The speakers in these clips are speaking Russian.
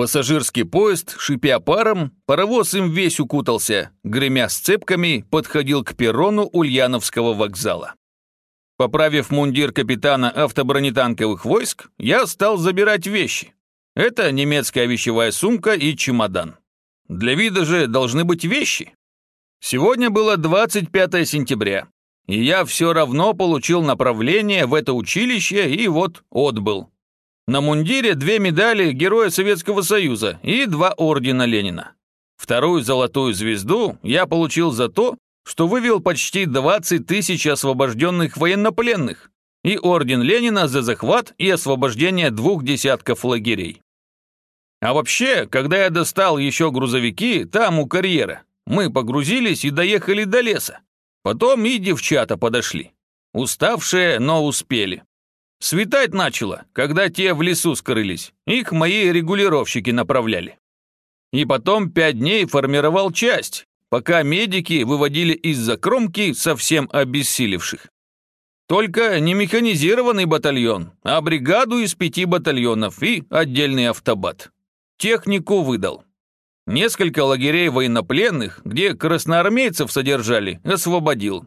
Пассажирский поезд, шипя паром, паровоз им весь укутался, гремя сцепками, подходил к перрону Ульяновского вокзала. Поправив мундир капитана автобронетанковых войск, я стал забирать вещи. Это немецкая вещевая сумка и чемодан. Для вида же должны быть вещи. Сегодня было 25 сентября, и я все равно получил направление в это училище и вот отбыл. На мундире две медали Героя Советского Союза и два ордена Ленина. Вторую золотую звезду я получил за то, что вывел почти 20 тысяч освобожденных военнопленных и орден Ленина за захват и освобождение двух десятков лагерей. А вообще, когда я достал еще грузовики, там у карьера, мы погрузились и доехали до леса. Потом и девчата подошли. Уставшие, но успели. Светать начало, когда те в лесу скрылись. Их мои регулировщики направляли. И потом пять дней формировал часть, пока медики выводили из-за кромки совсем обессилевших. Только не механизированный батальон, а бригаду из пяти батальонов и отдельный автобат. Технику выдал. Несколько лагерей военнопленных, где красноармейцев содержали, освободил.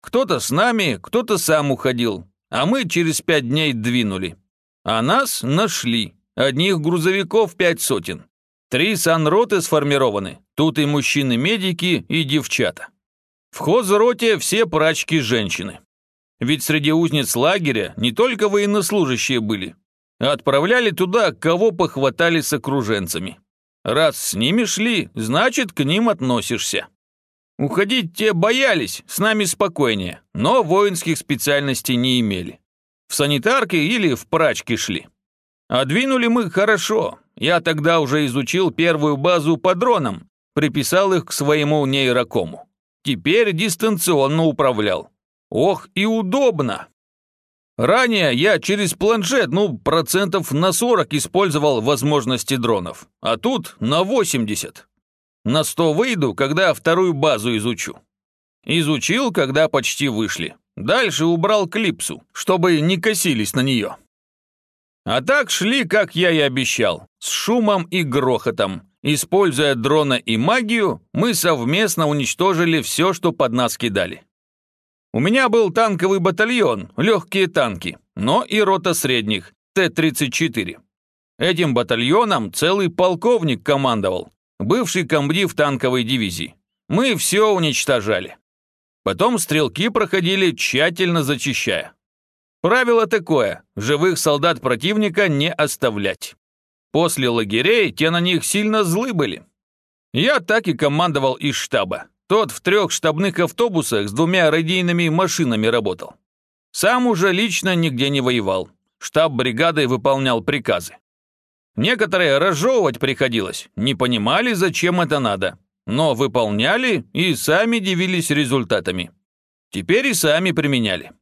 Кто-то с нами, кто-то сам уходил, а мы через пять дней двинули. А нас нашли. Одних грузовиков пять сотен. Три санроты сформированы. Тут и мужчины-медики, и девчата. В хозроте все прачки женщины. Ведь среди узниц лагеря не только военнослужащие были. Отправляли туда, кого похватали с окруженцами. Раз с ними шли, значит, к ним относишься. Уходить те боялись, с нами спокойнее, но воинских специальностей не имели. В санитарке или в прачке шли. А двинули мы хорошо. Я тогда уже изучил первую базу по дронам, приписал их к своему нейрокому. Теперь дистанционно управлял. Ох, и удобно. Ранее я через планшет, ну, процентов на 40 использовал возможности дронов, а тут на 80. На сто выйду, когда вторую базу изучу. Изучил, когда почти вышли. Дальше убрал клипсу, чтобы не косились на нее. А так шли, как я и обещал, с шумом и грохотом. Используя дрона и магию, мы совместно уничтожили все, что под нас кидали. У меня был танковый батальон, легкие танки, но и рота средних, Т-34. Этим батальоном целый полковник командовал, бывший комдив танковой дивизии. Мы все уничтожали. Потом стрелки проходили, тщательно зачищая. Правило такое – живых солдат противника не оставлять. После лагерей те на них сильно злы были. Я так и командовал из штаба. Тот в трех штабных автобусах с двумя радийными машинами работал. Сам уже лично нигде не воевал. Штаб бригады выполнял приказы. Некоторые разжевывать приходилось, не понимали, зачем это надо, но выполняли и сами дивились результатами. Теперь и сами применяли.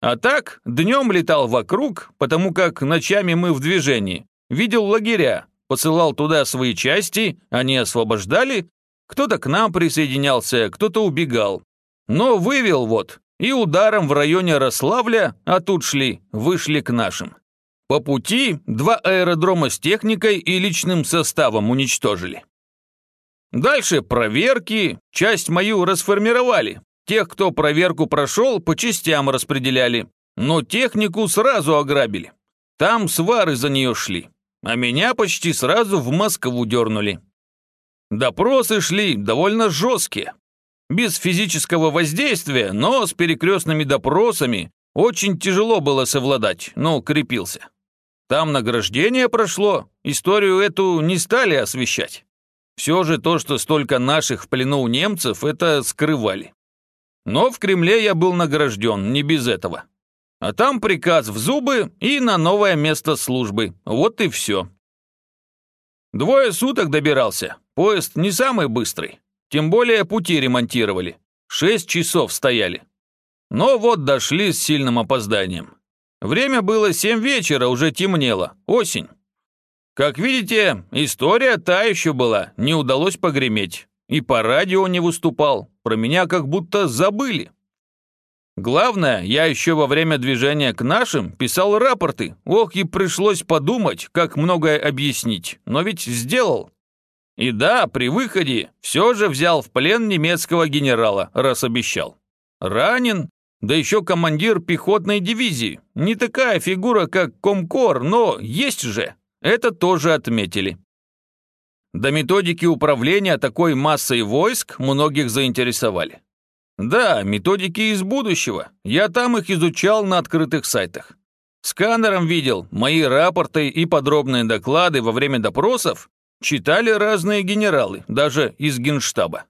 А так, днем летал вокруг, потому как ночами мы в движении, видел лагеря, посылал туда свои части, они освобождали, кто-то к нам присоединялся, кто-то убегал. Но вывел вот, и ударом в районе Рославля, а тут шли, вышли к нашим. По пути два аэродрома с техникой и личным составом уничтожили. Дальше проверки, часть мою расформировали. Тех, кто проверку прошел, по частям распределяли. Но технику сразу ограбили. Там свары за нее шли. А меня почти сразу в Москву дернули. Допросы шли довольно жесткие. Без физического воздействия, но с перекрестными допросами очень тяжело было совладать, но крепился. Там награждение прошло, историю эту не стали освещать. Все же то, что столько наших в плену у немцев, это скрывали. Но в Кремле я был награжден, не без этого. А там приказ в зубы и на новое место службы. Вот и все. Двое суток добирался. Поезд не самый быстрый. Тем более пути ремонтировали. Шесть часов стояли. Но вот дошли с сильным опозданием. Время было семь вечера, уже темнело, осень. Как видите, история та еще была, не удалось погреметь. И по радио не выступал, про меня как будто забыли. Главное, я еще во время движения к нашим писал рапорты. Ох, и пришлось подумать, как многое объяснить, но ведь сделал. И да, при выходе все же взял в плен немецкого генерала, раз обещал. Ранен, да еще командир пехотной дивизии. Не такая фигура, как Комкор, но есть же. Это тоже отметили. До методики управления такой массой войск многих заинтересовали. Да, методики из будущего. Я там их изучал на открытых сайтах. Сканером видел, мои рапорты и подробные доклады во время допросов читали разные генералы, даже из генштаба.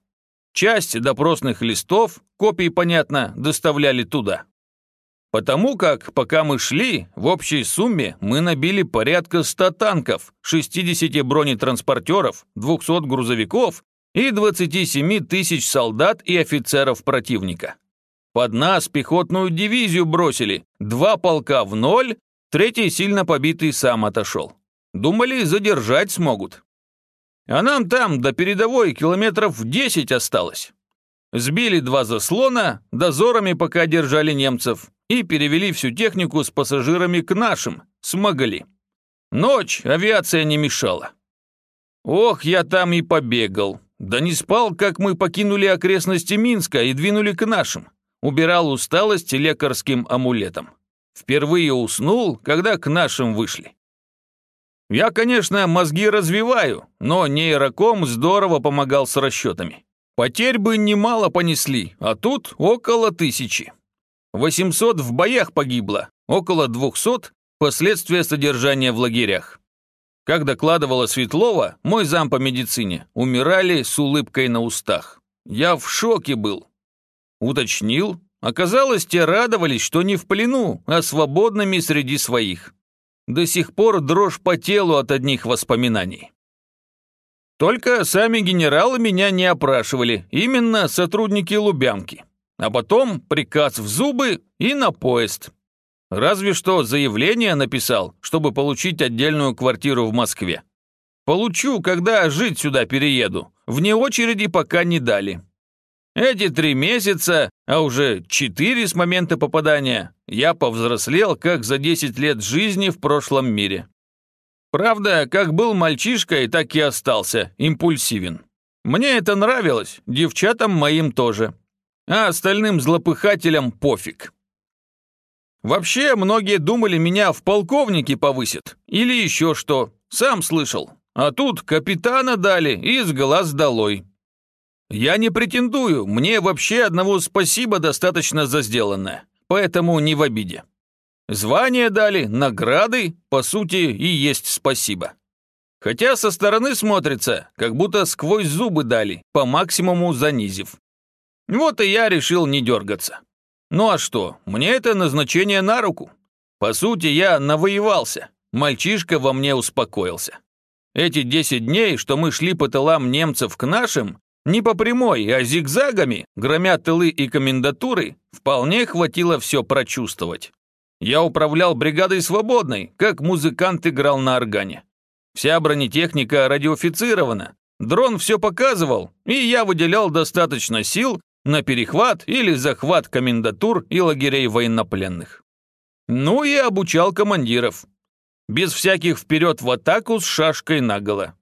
Часть допросных листов, копии, понятно, доставляли туда. Потому как, пока мы шли, в общей сумме мы набили порядка 100 танков, 60 бронетранспортеров, 200 грузовиков и 27 тысяч солдат и офицеров противника. Под нас пехотную дивизию бросили, два полка в ноль, третий сильно побитый сам отошел. Думали, задержать смогут. А нам там до передовой километров 10 осталось. Сбили два заслона, дозорами пока держали немцев, и перевели всю технику с пассажирами к нашим, смогли. Ночь, авиация не мешала. Ох, я там и побегал. Да не спал, как мы покинули окрестности Минска и двинули к нашим. Убирал усталость лекарским амулетом. Впервые уснул, когда к нашим вышли. Я, конечно, мозги развиваю, но нейроком здорово помогал с расчетами. Потерь бы немало понесли, а тут около тысячи. 800 в боях погибло, около 200 – последствия содержания в лагерях. Как докладывала Светлова, мой зам по медицине, умирали с улыбкой на устах. Я в шоке был. Уточнил. Оказалось, те радовались, что не в плену, а свободными среди своих. До сих пор дрожь по телу от одних воспоминаний. Только сами генералы меня не опрашивали, именно сотрудники Лубянки. А потом приказ в зубы и на поезд. Разве что заявление написал, чтобы получить отдельную квартиру в Москве. Получу, когда жить сюда перееду. Вне очереди пока не дали. Эти три месяца, а уже четыре с момента попадания, я повзрослел, как за 10 лет жизни в прошлом мире. Правда, как был мальчишкой, так и остался, импульсивен. Мне это нравилось, девчатам моим тоже. А остальным злопыхателям пофиг. Вообще, многие думали, меня в полковнике повысят. Или еще что. Сам слышал. А тут капитана дали и с глаз долой. Я не претендую, мне вообще одного спасибо достаточно за сделанное. Поэтому не в обиде. Звания дали, награды, по сути, и есть спасибо. Хотя со стороны смотрится, как будто сквозь зубы дали, по максимуму занизив. Вот и я решил не дергаться. Ну а что, мне это назначение на руку. По сути, я навоевался. Мальчишка во мне успокоился. Эти 10 дней, что мы шли по тылам немцев к нашим, не по прямой, а зигзагами, громя тылы и комендатуры, вполне хватило все прочувствовать. Я управлял бригадой свободной, как музыкант играл на органе. Вся бронетехника радиофицирована, дрон все показывал, и я выделял достаточно сил, на перехват или захват комендатур и лагерей военнопленных. Ну и обучал командиров. Без всяких вперед в атаку с шашкой наголо.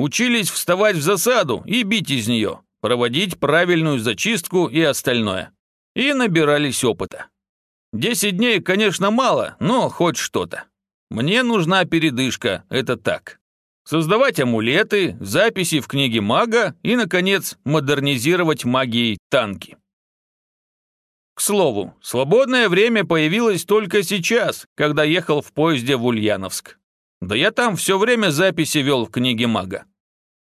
Учились вставать в засаду и бить из нее, проводить правильную зачистку и остальное. И набирались опыта. Десять дней, конечно, мало, но хоть что-то. Мне нужна передышка, это так создавать амулеты, записи в книге мага и, наконец, модернизировать магией танки. К слову, свободное время появилось только сейчас, когда ехал в поезде в Ульяновск. Да я там все время записи вел в книге мага.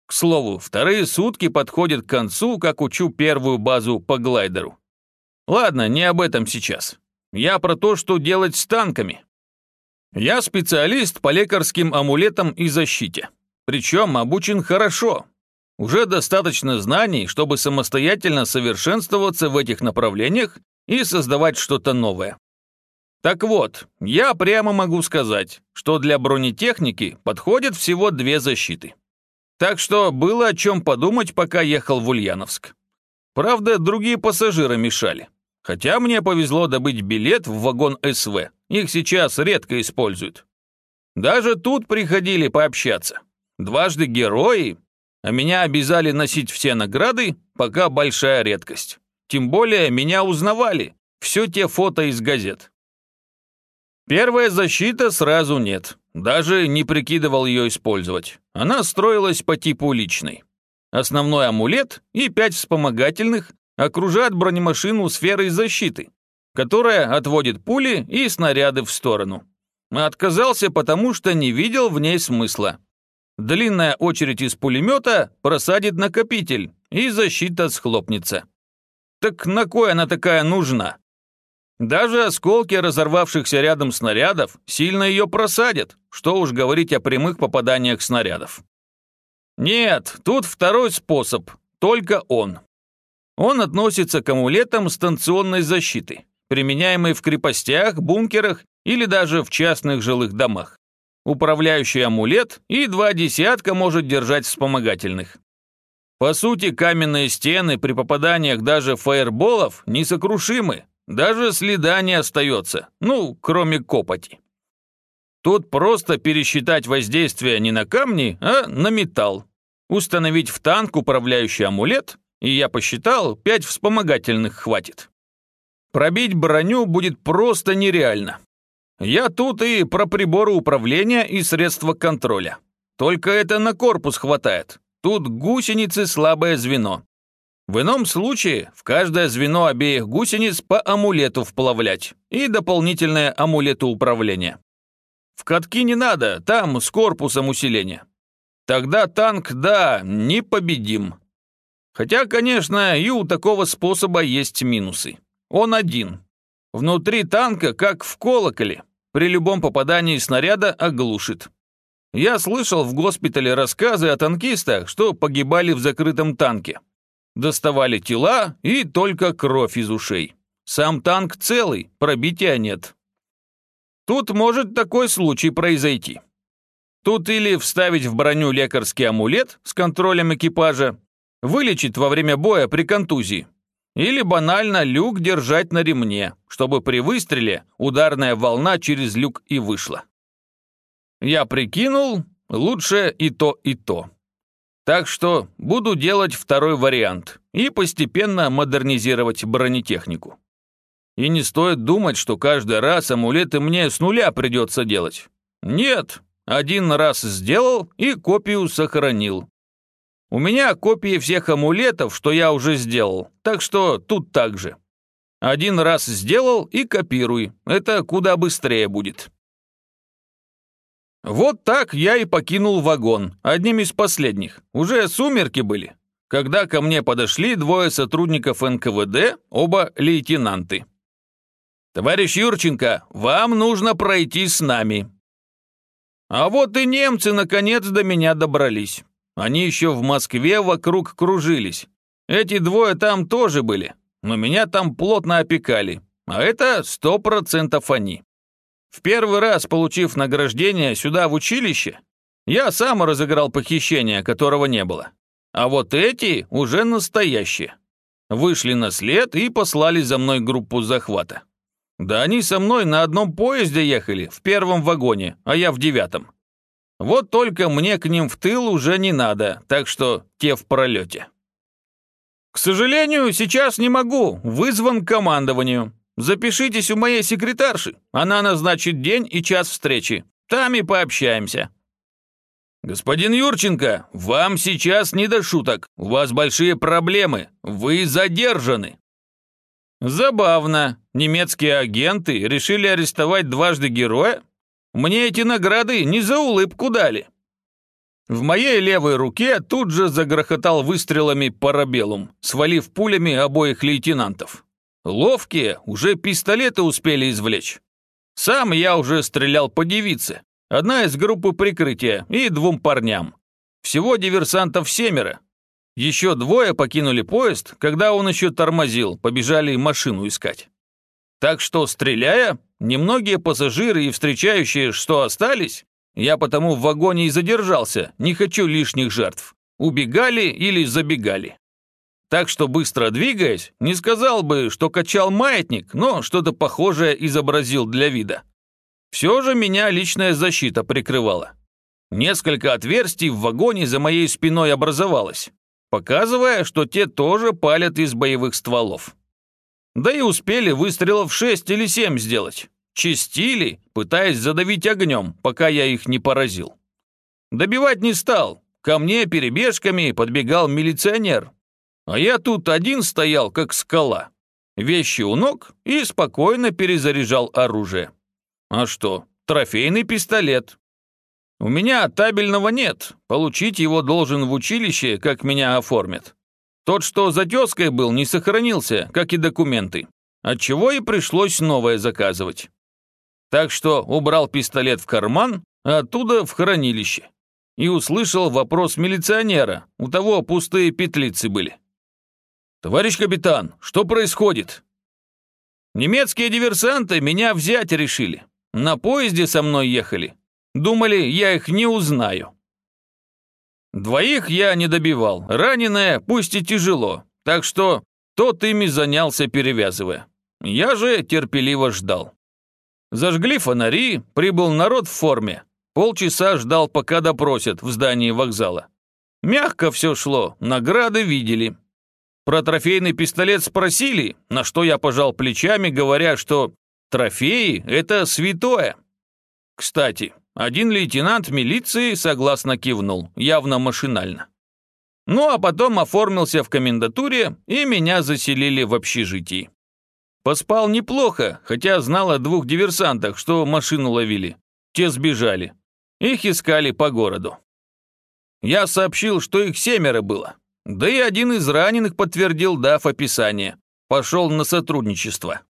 К слову, вторые сутки подходят к концу, как учу первую базу по глайдеру. Ладно, не об этом сейчас. Я про то, что делать с танками. Я специалист по лекарским амулетам и защите. Причем обучен хорошо. Уже достаточно знаний, чтобы самостоятельно совершенствоваться в этих направлениях и создавать что-то новое. Так вот, я прямо могу сказать, что для бронетехники подходят всего две защиты. Так что было о чем подумать, пока ехал в Ульяновск. Правда, другие пассажиры мешали. Хотя мне повезло добыть билет в вагон СВ. Их сейчас редко используют. Даже тут приходили пообщаться. Дважды герои, а меня обязали носить все награды, пока большая редкость. Тем более меня узнавали. Все те фото из газет. Первая защита сразу нет. Даже не прикидывал ее использовать. Она строилась по типу личной. Основной амулет и пять вспомогательных окружают бронемашину сферой защиты, которая отводит пули и снаряды в сторону. Отказался, потому что не видел в ней смысла. Длинная очередь из пулемета просадит накопитель, и защита схлопнется. Так на кой она такая нужна? Даже осколки разорвавшихся рядом снарядов сильно ее просадят, что уж говорить о прямых попаданиях снарядов. Нет, тут второй способ, только он. Он относится к амулетам станционной защиты, применяемой в крепостях, бункерах или даже в частных жилых домах. Управляющий амулет и два десятка может держать вспомогательных. По сути, каменные стены при попаданиях даже фаерболов несокрушимы, даже следа не остается, ну, кроме копоти. Тут просто пересчитать воздействие не на камни, а на металл. Установить в танк управляющий амулет, и я посчитал, пять вспомогательных хватит. Пробить броню будет просто нереально. Я тут и про приборы управления и средства контроля. Только это на корпус хватает. Тут гусеницы слабое звено. В ином случае в каждое звено обеих гусениц по амулету вплавлять и дополнительное амулету управления. В катки не надо, там с корпусом усиления. Тогда танк, да, непобедим. Хотя, конечно, и у такого способа есть минусы. Он один. Внутри танка, как в колоколе, при любом попадании снаряда оглушит. Я слышал в госпитале рассказы о танкистах, что погибали в закрытом танке. Доставали тела и только кровь из ушей. Сам танк целый, пробития нет. Тут может такой случай произойти. Тут или вставить в броню лекарский амулет с контролем экипажа, вылечить во время боя при контузии, или банально люк держать на ремне, чтобы при выстреле ударная волна через люк и вышла. Я прикинул, лучше и то, и то. Так что буду делать второй вариант и постепенно модернизировать бронетехнику. И не стоит думать, что каждый раз амулеты мне с нуля придется делать. Нет, один раз сделал и копию сохранил. У меня копии всех амулетов, что я уже сделал, так что тут так же. Один раз сделал и копируй, это куда быстрее будет. Вот так я и покинул вагон, одним из последних. Уже сумерки были, когда ко мне подошли двое сотрудников НКВД, оба лейтенанты. «Товарищ Юрченко, вам нужно пройти с нами». А вот и немцы наконец до меня добрались. Они еще в Москве вокруг кружились. Эти двое там тоже были, но меня там плотно опекали. А это сто процентов они. В первый раз, получив награждение сюда в училище, я сам разыграл похищение, которого не было. А вот эти уже настоящие. Вышли на след и послали за мной группу захвата. Да они со мной на одном поезде ехали, в первом вагоне, а я в девятом. Вот только мне к ним в тыл уже не надо, так что те в пролете. К сожалению, сейчас не могу, вызван командованию. Запишитесь у моей секретарши. Она назначит день и час встречи. Там и пообщаемся. Господин Юрченко, вам сейчас не до шуток. У вас большие проблемы. Вы задержаны. Забавно. Немецкие агенты решили арестовать дважды героя? Мне эти награды не за улыбку дали. В моей левой руке тут же загрохотал выстрелами парабеллум, свалив пулями обоих лейтенантов. Ловкие уже пистолеты успели извлечь. Сам я уже стрелял по девице, одна из группы прикрытия и двум парням. Всего диверсантов семеро. Еще двое покинули поезд, когда он еще тормозил, побежали машину искать. Так что, стреляя, немногие пассажиры и встречающие, что остались, я потому в вагоне и задержался, не хочу лишних жертв, убегали или забегали. Так что, быстро двигаясь, не сказал бы, что качал маятник, но что-то похожее изобразил для вида. Все же меня личная защита прикрывала. Несколько отверстий в вагоне за моей спиной образовалось, показывая, что те тоже палят из боевых стволов. Да и успели выстрелов шесть или семь сделать. Чистили, пытаясь задавить огнем, пока я их не поразил. Добивать не стал. Ко мне перебежками подбегал милиционер. А я тут один стоял, как скала. Вещи у ног и спокойно перезаряжал оружие. А что, трофейный пистолет. У меня табельного нет, получить его должен в училище, как меня оформят. Тот, что за тезкой был, не сохранился, как и документы, отчего и пришлось новое заказывать. Так что убрал пистолет в карман, а оттуда в хранилище. И услышал вопрос милиционера, у того пустые петлицы были. «Товарищ капитан, что происходит?» «Немецкие диверсанты меня взять решили. На поезде со мной ехали. Думали, я их не узнаю. Двоих я не добивал, раненое, пусть и тяжело, так что тот ими занялся, перевязывая. Я же терпеливо ждал. Зажгли фонари, прибыл народ в форме. Полчаса ждал, пока допросят в здании вокзала. Мягко все шло, награды видели. Про трофейный пистолет спросили, на что я пожал плечами, говоря, что Трофеи – это святое. Кстати, один лейтенант милиции согласно кивнул, явно машинально. Ну а потом оформился в комендатуре, и меня заселили в общежитии. Поспал неплохо, хотя знал о двух диверсантах, что машину ловили. Те сбежали. Их искали по городу. Я сообщил, что их семеро было. Да и один из раненых подтвердил, дав описание. Пошел на сотрудничество.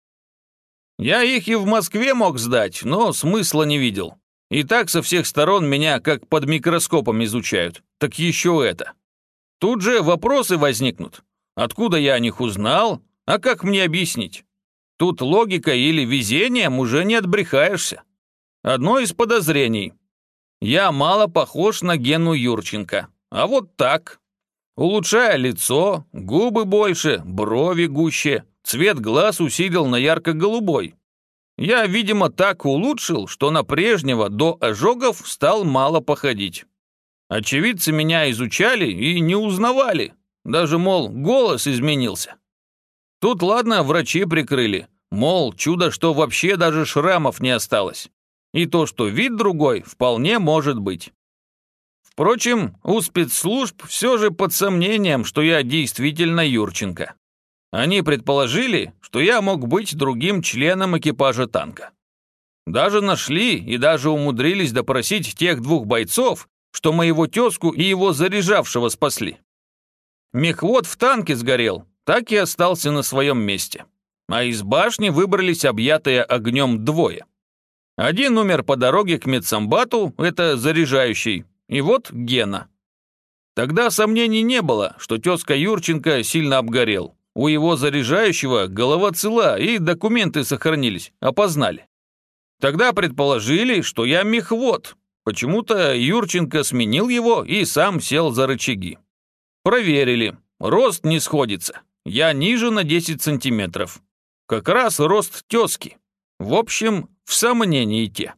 Я их и в Москве мог сдать, но смысла не видел. И так со всех сторон меня как под микроскопом изучают. Так еще это. Тут же вопросы возникнут. Откуда я о них узнал? А как мне объяснить? Тут логика или везением уже не отбрехаешься. Одно из подозрений. Я мало похож на Гену Юрченко. А вот так. Улучшая лицо, губы больше, брови гуще, Цвет глаз усилил на ярко-голубой. Я, видимо, так улучшил, что на прежнего до ожогов стал мало походить. Очевидцы меня изучали и не узнавали. Даже, мол, голос изменился. Тут, ладно, врачи прикрыли. Мол, чудо, что вообще даже шрамов не осталось. И то, что вид другой, вполне может быть. Впрочем, у спецслужб все же под сомнением, что я действительно Юрченко. Они предположили, что я мог быть другим членом экипажа танка. Даже нашли и даже умудрились допросить тех двух бойцов, что моего тезку и его заряжавшего спасли. Мехвод в танке сгорел, так и остался на своем месте. А из башни выбрались объятые огнем двое. Один умер по дороге к медсамбату, это заряжающий, и вот Гена. Тогда сомнений не было, что тезка Юрченко сильно обгорел. У его заряжающего голова цела и документы сохранились, опознали. Тогда предположили, что я мехвод. Почему-то Юрченко сменил его и сам сел за рычаги. Проверили. Рост не сходится. Я ниже на 10 сантиметров. Как раз рост тезки. В общем, в сомнении те.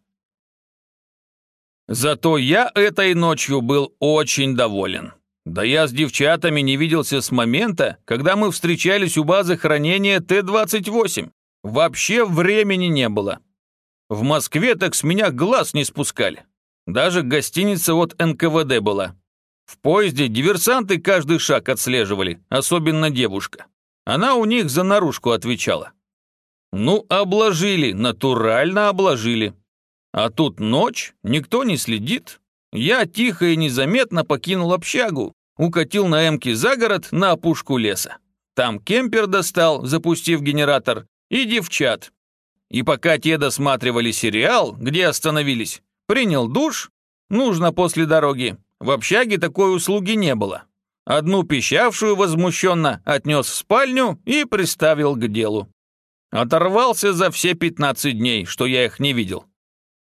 Зато я этой ночью был очень доволен. Да я с девчатами не виделся с момента, когда мы встречались у базы хранения Т-28. Вообще времени не было. В Москве так с меня глаз не спускали. Даже гостиница от НКВД была. В поезде диверсанты каждый шаг отслеживали, особенно девушка. Она у них за наружку отвечала. Ну, обложили, натурально обложили. А тут ночь, никто не следит, я тихо и незаметно покинул общагу, укатил на эмке за город на опушку леса. Там кемпер достал, запустив генератор, и девчат. И пока те досматривали сериал, где остановились, принял душ, нужно после дороги. В общаге такой услуги не было. Одну пищавшую возмущенно отнес в спальню и приставил к делу. Оторвался за все 15 дней, что я их не видел.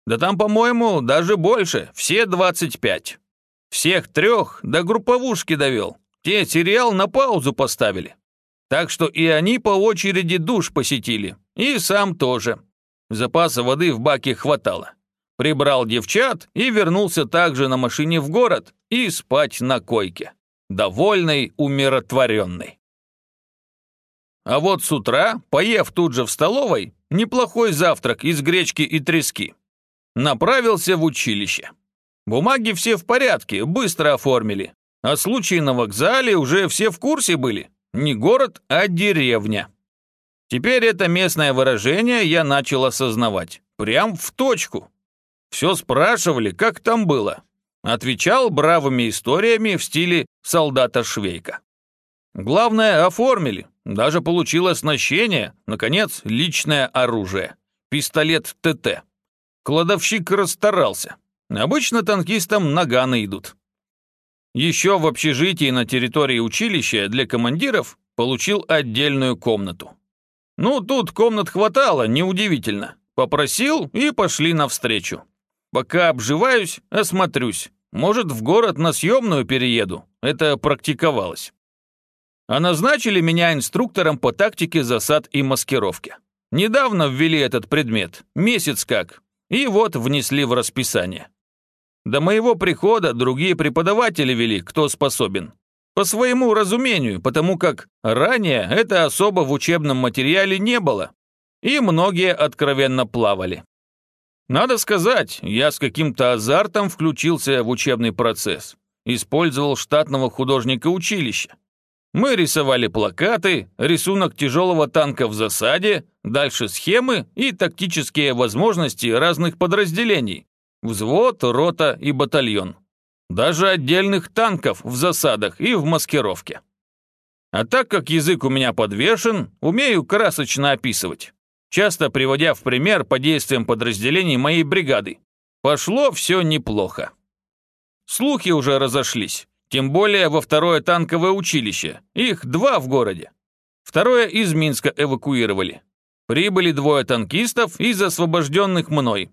Да там, по-моему, даже больше, все 25. Всех трех до групповушки довел. те сериал на паузу поставили. Так что и они по очереди душ посетили, и сам тоже. Запаса воды в баке хватало. Прибрал девчат и вернулся также на машине в город и спать на койке. Довольный, умиротворенный. А вот с утра, поев тут же в столовой, неплохой завтрак из гречки и трески, направился в училище. Бумаги все в порядке, быстро оформили. А случаи на вокзале уже все в курсе были. Не город, а деревня. Теперь это местное выражение я начал осознавать. Прям в точку. Все спрашивали, как там было. Отвечал бравыми историями в стиле солдата Швейка. Главное, оформили. Даже получил оснащение, наконец, личное оружие. Пистолет ТТ. Кладовщик расстарался. Обычно танкистам наганы идут. Еще в общежитии на территории училища для командиров получил отдельную комнату. Ну, тут комнат хватало, неудивительно. Попросил и пошли навстречу. Пока обживаюсь, осмотрюсь. Может, в город на съемную перееду. Это практиковалось. А назначили меня инструктором по тактике засад и маскировки. Недавно ввели этот предмет, месяц как, и вот внесли в расписание. До моего прихода другие преподаватели вели, кто способен. По своему разумению, потому как ранее это особо в учебном материале не было, и многие откровенно плавали. Надо сказать, я с каким-то азартом включился в учебный процесс, использовал штатного художника училища. Мы рисовали плакаты, рисунок тяжелого танка в засаде, дальше схемы и тактические возможности разных подразделений, Взвод, рота и батальон. Даже отдельных танков в засадах и в маскировке. А так как язык у меня подвешен, умею красочно описывать, часто приводя в пример по действиям подразделений моей бригады. Пошло все неплохо. Слухи уже разошлись, тем более во второе танковое училище, их два в городе. Второе из Минска эвакуировали. Прибыли двое танкистов из освобожденных мной,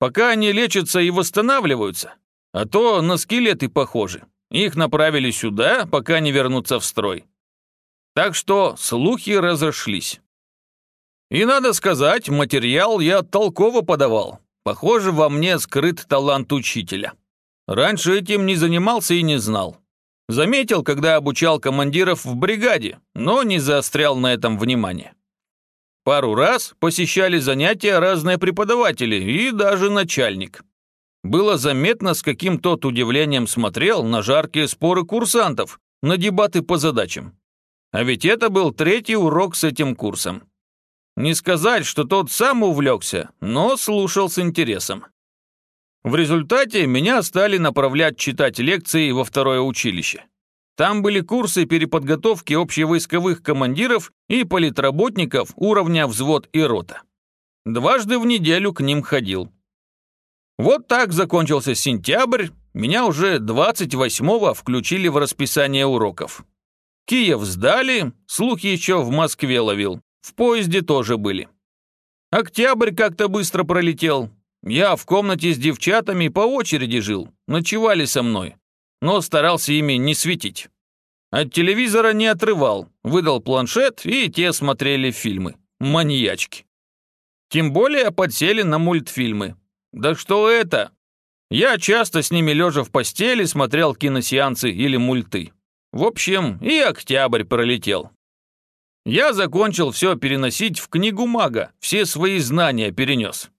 пока они лечатся и восстанавливаются. А то на скелеты похожи. Их направили сюда, пока не вернутся в строй. Так что слухи разошлись. И надо сказать, материал я толково подавал. Похоже, во мне скрыт талант учителя. Раньше этим не занимался и не знал. Заметил, когда обучал командиров в бригаде, но не заострял на этом внимание. Пару раз посещали занятия разные преподаватели и даже начальник. Было заметно, с каким тот удивлением смотрел на жаркие споры курсантов, на дебаты по задачам. А ведь это был третий урок с этим курсом. Не сказать, что тот сам увлекся, но слушал с интересом. В результате меня стали направлять читать лекции во второе училище. Там были курсы переподготовки общевойсковых командиров и политработников уровня взвод и рота. Дважды в неделю к ним ходил. Вот так закончился сентябрь, меня уже 28-го включили в расписание уроков. Киев сдали, слухи еще в Москве ловил, в поезде тоже были. Октябрь как-то быстро пролетел. Я в комнате с девчатами по очереди жил, ночевали со мной но старался ими не светить. От телевизора не отрывал, выдал планшет, и те смотрели фильмы. Маньячки. Тем более подсели на мультфильмы. Да что это? Я часто с ними лежа в постели смотрел киносеансы или мульты. В общем, и октябрь пролетел. Я закончил все переносить в книгу мага, все свои знания перенес.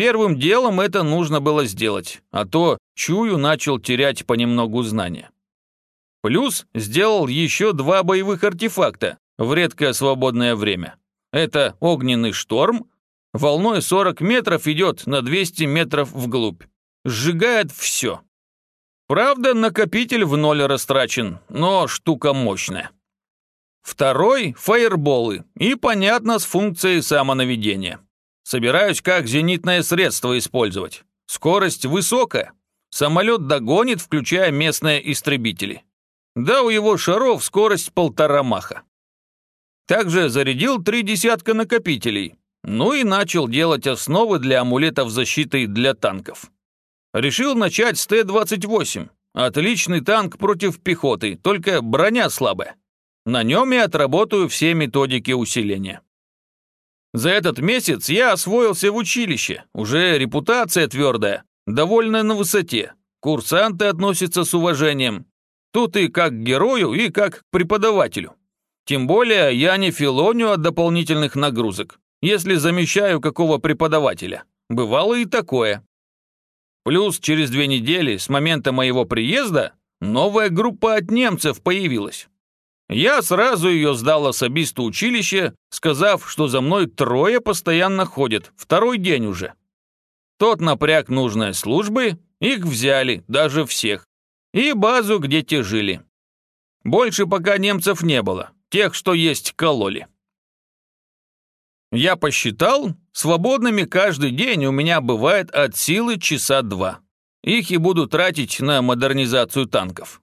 Первым делом это нужно было сделать, а то, чую, начал терять понемногу знания. Плюс сделал еще два боевых артефакта в редкое свободное время. Это огненный шторм, волной 40 метров идет на 200 метров вглубь. Сжигает все. Правда, накопитель в ноль растрачен, но штука мощная. Второй — фаерболы, и, понятно, с функцией самонаведения. Собираюсь как зенитное средство использовать. Скорость высокая. Самолет догонит, включая местные истребители. Да, у его шаров скорость полтора маха. Также зарядил три десятка накопителей. Ну и начал делать основы для амулетов защиты для танков. Решил начать с Т-28. Отличный танк против пехоты, только броня слабая. На нем и отработаю все методики усиления. За этот месяц я освоился в училище, уже репутация твердая, довольно на высоте. Курсанты относятся с уважением. Тут и как к герою, и как к преподавателю. Тем более я не филоню от дополнительных нагрузок, если замещаю какого преподавателя. Бывало и такое. Плюс через две недели с момента моего приезда новая группа от немцев появилась. Я сразу ее сдал особисту училище, сказав, что за мной трое постоянно ходят, второй день уже. Тот напряг нужной службы, их взяли, даже всех. И базу, где те жили. Больше пока немцев не было, тех, что есть, кололи. Я посчитал, свободными каждый день у меня бывает от силы часа два. Их и буду тратить на модернизацию танков.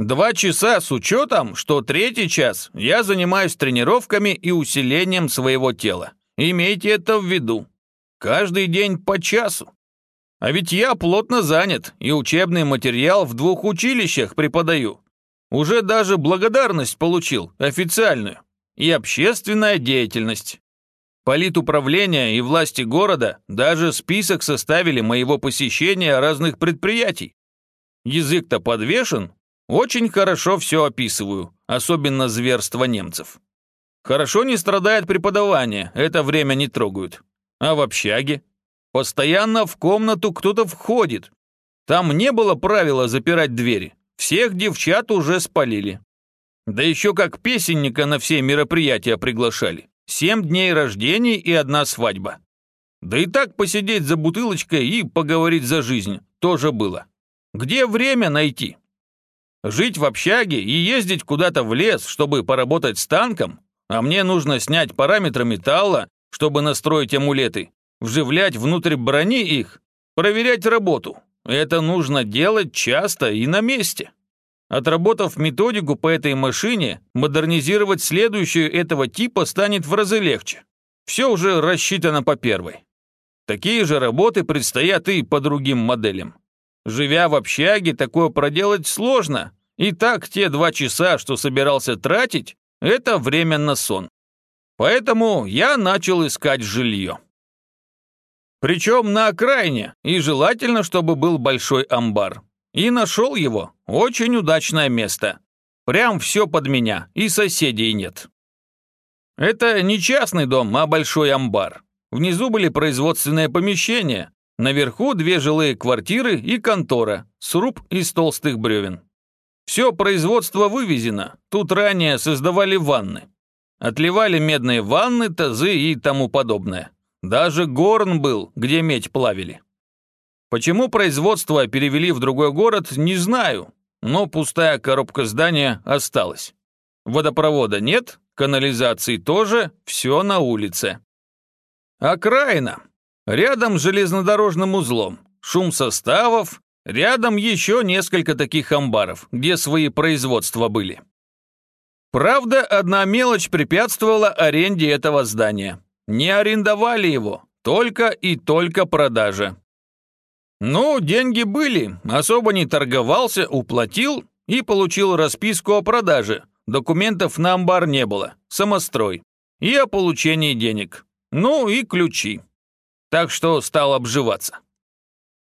Два часа с учетом, что третий час я занимаюсь тренировками и усилением своего тела. Имейте это в виду. Каждый день по часу. А ведь я плотно занят и учебный материал в двух училищах преподаю. Уже даже благодарность получил, официальную. И общественная деятельность. Политуправление и власти города даже список составили моего посещения разных предприятий. Язык-то подвешен, очень хорошо все описываю, особенно зверство немцев. Хорошо не страдает преподавание, это время не трогают. А в общаге? Постоянно в комнату кто-то входит. Там не было правила запирать двери. Всех девчат уже спалили. Да еще как песенника на все мероприятия приглашали. Семь дней рождений и одна свадьба. Да и так посидеть за бутылочкой и поговорить за жизнь тоже было. Где время найти? Жить в общаге и ездить куда-то в лес, чтобы поработать с танком, а мне нужно снять параметры металла, чтобы настроить амулеты, вживлять внутрь брони их, проверять работу. Это нужно делать часто и на месте. Отработав методику по этой машине, модернизировать следующую этого типа станет в разы легче. Все уже рассчитано по первой. Такие же работы предстоят и по другим моделям. Живя в общаге, такое проделать сложно. И так те два часа, что собирался тратить, это время на сон. Поэтому я начал искать жилье. Причем на окраине, и желательно, чтобы был большой амбар. И нашел его. Очень удачное место. Прям все под меня, и соседей нет. Это не частный дом, а большой амбар. Внизу были производственные помещения, Наверху две жилые квартиры и контора, сруб из толстых бревен. Все производство вывезено, тут ранее создавали ванны. Отливали медные ванны, тазы и тому подобное. Даже горн был, где медь плавили. Почему производство перевели в другой город, не знаю, но пустая коробка здания осталась. Водопровода нет, канализации тоже, все на улице. Окраина. Рядом с железнодорожным узлом, шум составов, рядом еще несколько таких амбаров, где свои производства были. Правда, одна мелочь препятствовала аренде этого здания. Не арендовали его, только и только продажа. Ну, деньги были, особо не торговался, уплатил и получил расписку о продаже. Документов на амбар не было, самострой. И о получении денег. Ну и ключи так что стал обживаться.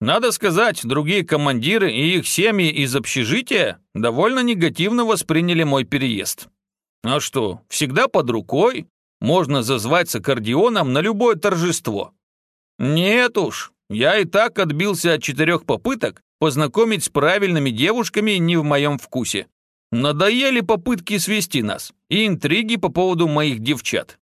Надо сказать, другие командиры и их семьи из общежития довольно негативно восприняли мой переезд. А что, всегда под рукой, можно зазвать с аккордеоном на любое торжество. Нет уж, я и так отбился от четырех попыток познакомить с правильными девушками не в моем вкусе. Надоели попытки свести нас и интриги по поводу моих девчат.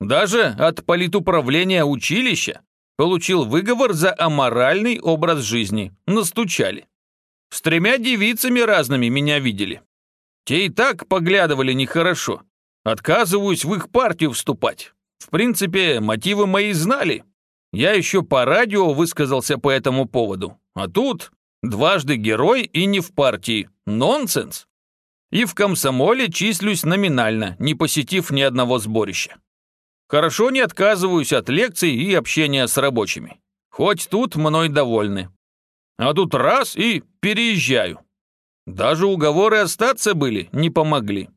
Даже от политуправления училища получил выговор за аморальный образ жизни. Настучали. С тремя девицами разными меня видели. Те и так поглядывали нехорошо. Отказываюсь в их партию вступать. В принципе, мотивы мои знали. Я еще по радио высказался по этому поводу. А тут дважды герой и не в партии. Нонсенс. И в комсомоле числюсь номинально, не посетив ни одного сборища. Хорошо не отказываюсь от лекций и общения с рабочими. Хоть тут мной довольны. А тут раз и переезжаю. Даже уговоры остаться были, не помогли.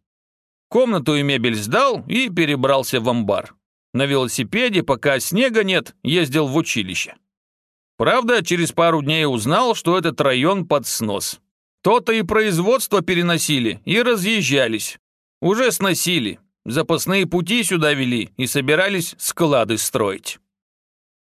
Комнату и мебель сдал и перебрался в амбар. На велосипеде, пока снега нет, ездил в училище. Правда, через пару дней узнал, что этот район под снос. То-то и производство переносили и разъезжались. Уже сносили. Запасные пути сюда вели и собирались склады строить.